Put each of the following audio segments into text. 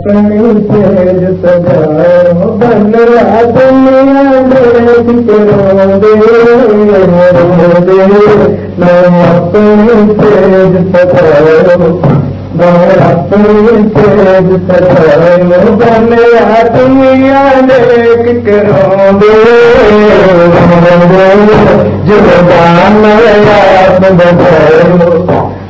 देख के रोंदे रोंदे मैं अपनी तेज सजायो मैं अपनी तेज सजायो बन दुनिया देख के रोंदे रोंदे जीवन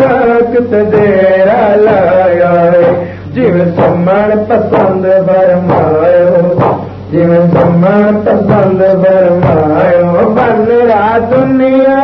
घाट ते तेरा लाया है। जीवन सम्मान पसंद पसंद बरमायो। बन दुनिया